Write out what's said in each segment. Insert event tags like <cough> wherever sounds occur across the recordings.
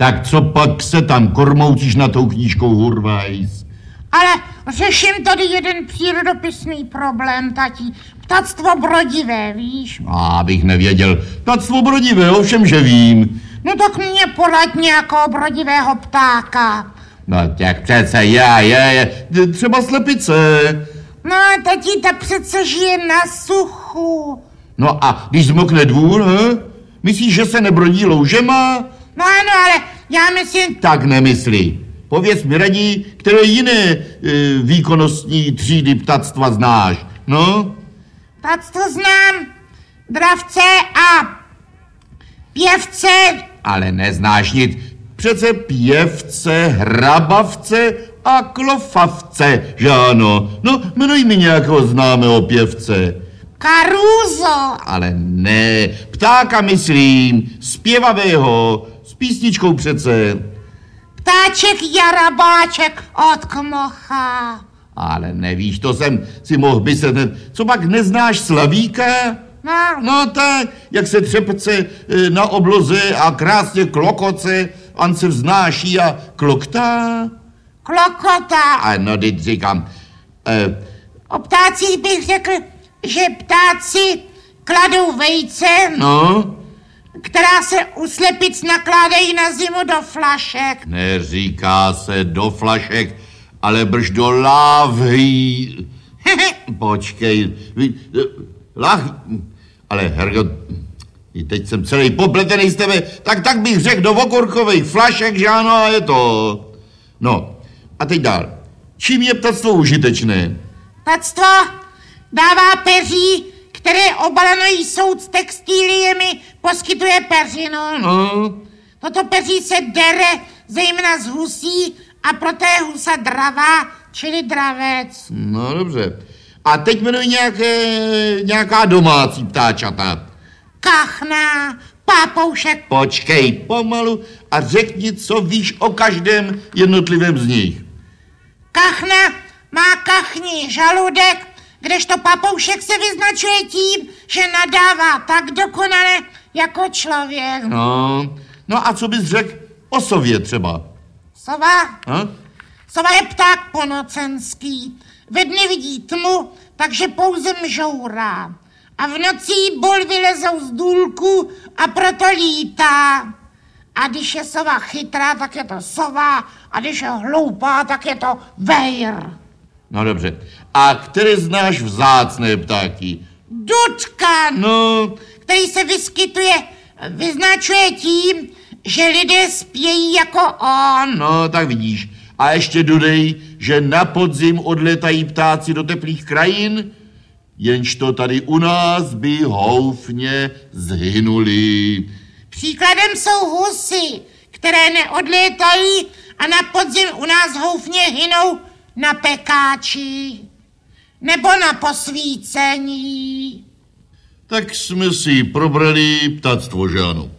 Tak co pak se tam kormoutíš na tou knížkou Hurvajs? Ale řeším tady jeden přírodopisný problém, tati. Ptactvo brodivé, víš? A abych nevěděl. Tak svobrodivé, ovšem, že vím. No tak mě poraď nějakého brodivého ptáka. No tak přece já, je, je, třeba slepice. No, tati, ta přece žije na suchu. No a když zmokne dvůr, he? myslíš, že se nebrodí loužema? Ale já myslím, Tak nemyslí. Pověz mi radí, které jiné e, výkonnostní třídy ptactva znáš. No, ptactvo znám, dravce a pěvce. ale neznáš nic. Přece pěvce, hrabavce a klofavce, že ano? No, jmenuj mi nějakého známého pěvce. Karuzo. Ale ne, ptáka myslím, zpěvavého, písničkou přece. Ptáček jarabáček od kmocha. Ale nevíš, to jsem si mohl myslet. Co pak neznáš Slavíka? No, No tak, jak se třepce e, na obloze a krásně klokoce, on se vznáší a kloktá. klokota. A no, teď říkám, e, O ptácích bych řekl, že ptáci kladou vejce, no, která se u slepic nakládají na zimu do flašek. neříká se do flašek, ale brž do lávy. <laughs> Počkej, lach, ale Hergo, i teď jsem celý popletený z tebe, tak tak bych řekl do okurkových flašek, že ano, a je to. No, a teď dál. Čím je ptactvo užitečné? Ptactvo dává peří, které obalené jsou s textíliemi, poskytuje peřinu. No, Toto peří se dere zejména z husí a proto je husa dravá, čili dravec. no dobře. A teď jmenuji nějaké, nějaká domácí ptáčata. Kachna, pápoušek, Počkej pomalu a řekni, co víš o každém jednotlivém z nich. kachna má kachní žaludek, kdežto papoušek se vyznačuje tím, že nadává tak dokonale jako člověk. No, no a co bys řekl o sově třeba? Sova, Ha? sova je pták ponocenský. Ve dny vidí tmu, takže pouze mžourá. A v noci bol vylezou z důlku a proto lítá. A když je sova chytrá, tak je to sova, a když je hloupá, tak je to vejr. No dobře. A které znáš vzácné ptáky? Dudka, No, který se vyskytuje, vyznačuje tím, že lidé spějí jako on. no, tak vidíš. A ještě dodej, že na podzim odletají ptáci do teplých krajin, jenž to tady u nás by houfně zhynuli. Příkladem jsou husy, které neodlétají a na podzim u nás houfně hynou na pekáči nebo na posvícení. Tak jsme si probrali ptactvo, že ano.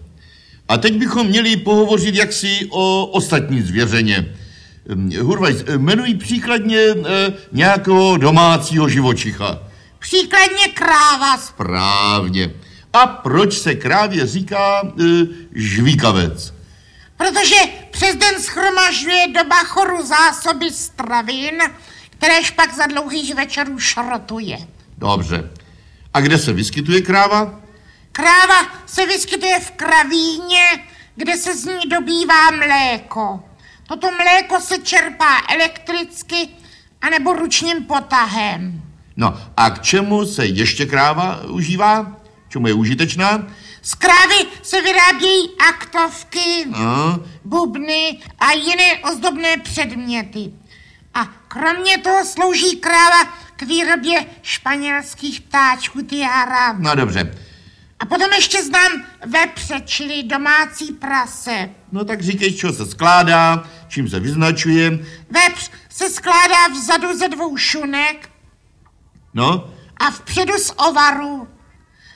A teď bychom měli pohovořit jaksi o ostatní zvěřeně. Hm, Hurvajs, jmenuj příkladně eh, nějakého domácího živočicha. Příkladně kráva. Správně. A proč se krávě říká e, žvíkavec? Protože přes den schromažďuje do bachoru zásoby stravin, kteréž pak za dlouhých večerů šrotuje. Dobře. A kde se vyskytuje kráva? Kráva se vyskytuje v kravíně, kde se z ní dobývá mléko. Toto mléko se čerpá elektricky anebo ručním potahem. No a k čemu se ještě kráva užívá? Čemu je užitečná? Z krávy se vyrábějí aktovky, No, bubny a jiné ozdobné předměty. A kromě toho slouží kráva k výrobě španělských ptáčků tiara. no dobře. A potom ještě znám vepře, čili domácí prase. No tak říkej, čeho se skládá, čím se vyznačuje. Vepř se skládá vzadu ze dvou šunek No, a vpředu z ovaru.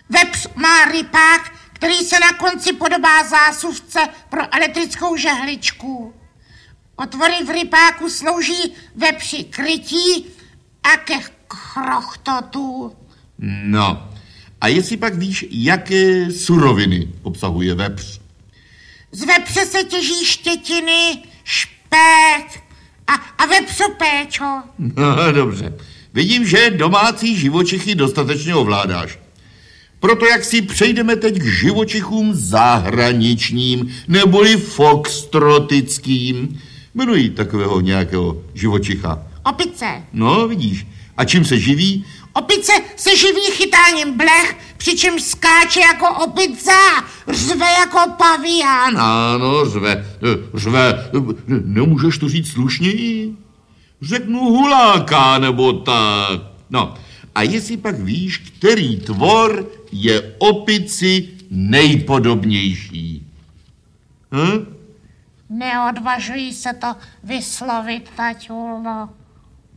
Vepř má rypák, který se na konci podobá zásuvce pro elektrickou žehličku. Otvory v rypáku slouží vepři krytí a ke chrochtotu. no. A jestli pak víš, jaké suroviny obsahuje vepř? Z vepře se těží štětiny, špek a, a vepřopéčo. No, dobře. Vidím, že domácí živočichy dostatečně ovládáš. Proto jak si přejdeme teď k živočichům zahraničním, neboli foxtrotickým. Jmenují takového nějakého živočicha. Opice. No, vidíš. A čím se živí? Opice se živí chytáním blech, přičemž skáče jako opice a řve jako pavián. Ano, řve, eh, řve, eh, nemůžeš to říct slušněji? Řeknu huláka nebo tak. No, a jestli pak víš, který tvor je opici nejpodobnější? Hm? Neodvažuji se to vyslovit, taťulno.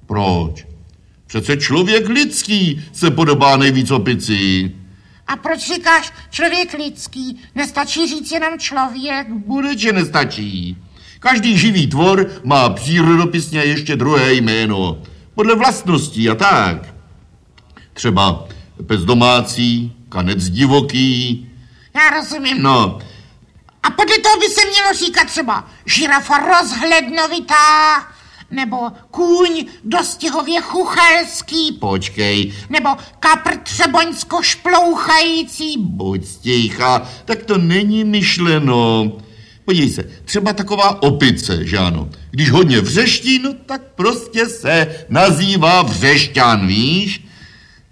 Proč? Přece člověk lidský se podobá nejvíc opici. A proč říkáš člověk lidský? Nestačí říct jenom člověk? Bude, že nestačí. Každý živý tvor má přírodopisně ještě druhé jméno. Podle vlastností a tak. Třeba pes domácí, kanec divoký. Já rozumím. No, A podle toho by se mělo říkat třeba žirafa rozhlednovitá, nebo kůň dostihově chuchelský, počkej, nebo kapr třeboňsko šplouchající. buď sticha, tak to není myšleno. Podívej se, třeba taková opice, že ano. Když hodně vřeští, no tak prostě se nazývá vřešťan, víš?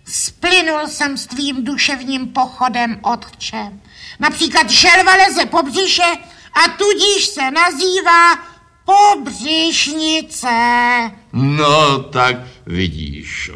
Splynul jsem s tvým duševním pochodem, otče. Například želva leze po břiše a tudíž se nazývá pobřišnice. No, tak vidíš.